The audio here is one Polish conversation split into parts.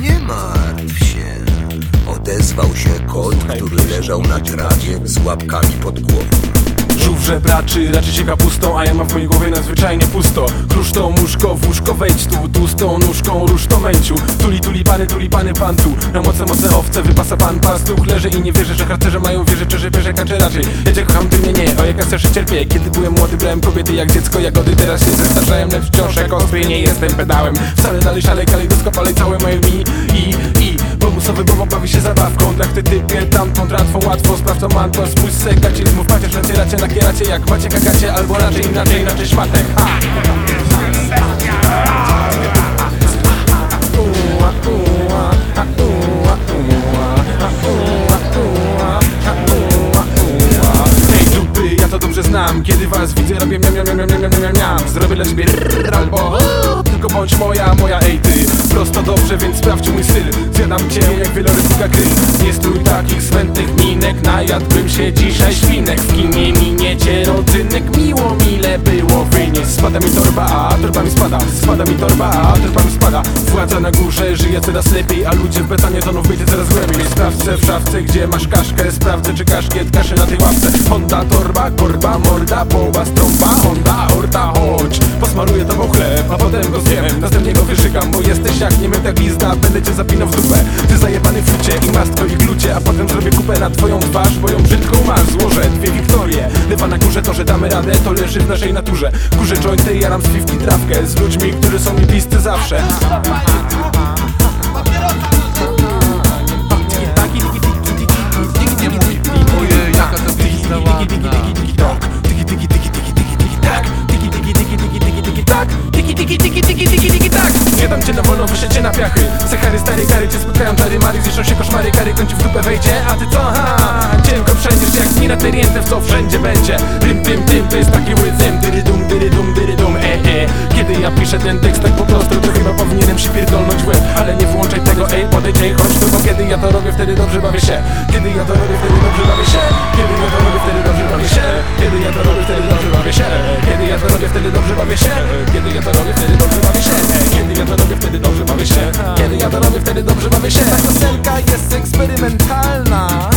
Nie martw się. Odezwał się kot, który leżał na trawie z łapkami pod głową żebraczy, raczy się kapustą A ja mam w mojej głowie nadzwyczajnie pusto. Kruszto, muszko, w łóżko wejdź tu Tłustą nóżką, rusz to męciu. Tuli, tuli, pany, tuli, pany, pan tu. Na mocne, mocne owce wypasa pan pastuch Leży i nie wierzę, że harcerze mają wieże Czy że kacze raczej. Ja cię kocham, ty mnie nie O jak ja strasznie cierpię. Kiedy byłem młody, brałem kobiety jak dziecko Jagody teraz się zestarzałem. Lecz wciąż jak ostry nie jestem pedałem. Wcale dalej szalej, kalejdoskop, ale całe moje mi I, ty typie, tamtą tratwą łatwo Sprawdź to spójrz se, gacie Mów pacierz, nacieracie, nakieracie Jak macie, kakacie Albo raczej inaczej, inaczej szmatek a, Kiedy was widzę robię miam, miam, miam, miam, miam, miam, Zrobię dla ciebie albo Tylko bądź moja, moja ej ty. Prosto dobrze, więc sprawdź mój styl. Zjadam cię jak wielorybuka kryl Nie strój takich swętnych minek. Najadłbym się dzisiaj świnek. W kinie miniecie rodzynek. Miło mile było wynieść. Spada mi torba, a torba mi spada. Spada mi torba, a torba mi spada. Władza na górze, żyje coraz lepiej A ludzie w betanie toną wyjdzie coraz głębiej. Sprawdzę w szafce, gdzie masz kaszkę. Sprawdzę, czy kaszkiet kaszy na tej ławce. Honda, torba, korba, morda Połowa strąba, Honda, horta, chodź. Posmaruję tobą chleb, a potem go zjem. Następnie go wyżygam, bo jesteś jak niemyta glizda. Będę cię zapinał w dupę. Ty zajebany flucie i mastko i glucie A potem zrobię kupę na twoją twarz Bo ją brzydką masz, złożę dwie Wiktorie. Lewa na górze, to że damy radę To leży w naszej naturze. Kurze jointy, jaram z fifki trawkę Z ludźmi, którzy są mi bliscy zawsze cię na piachy. Sechary, stary gary, cię spotkają dary Mary, zniszczą się koszmary, kary Kończy w dupę wejdzie, a ty co? Ha! Cienko przejdziesz jak mina terientę, co wszędzie będzie. Rym, tym, tym, to jest taki rhythm Dyrydum, dyrydum, dyrydum, e, e. Kiedy ja piszę ten tekst tak po prostu To chyba powinienem przypierdolnąć w łeb. Ale nie włączaj tego, ej, podejdź, ej, chodź tu Bo kiedy ja to robię, wtedy dobrze bawię się. Kiedy ja to robię, wtedy dobrze bawię się. Kiedy ja to robię, wtedy dobrze bawię się. Kiedy ja to robię, wtedy dobrze bawię się. Kiedy ja to robię, wtedy dobrze bawię się. Kiedy ja to robię, wtedy dobrze bawię się. Kiedy ja to robię, wtedy dobrze bawię się. Kiedy ja to robię, wtedy dobrze bawię się. Ta piosenka jest eksperymentalna.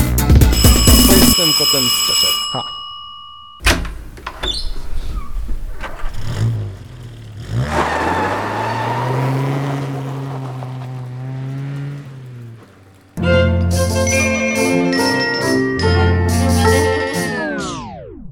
Bo jestem kotem z Czeszek. Ha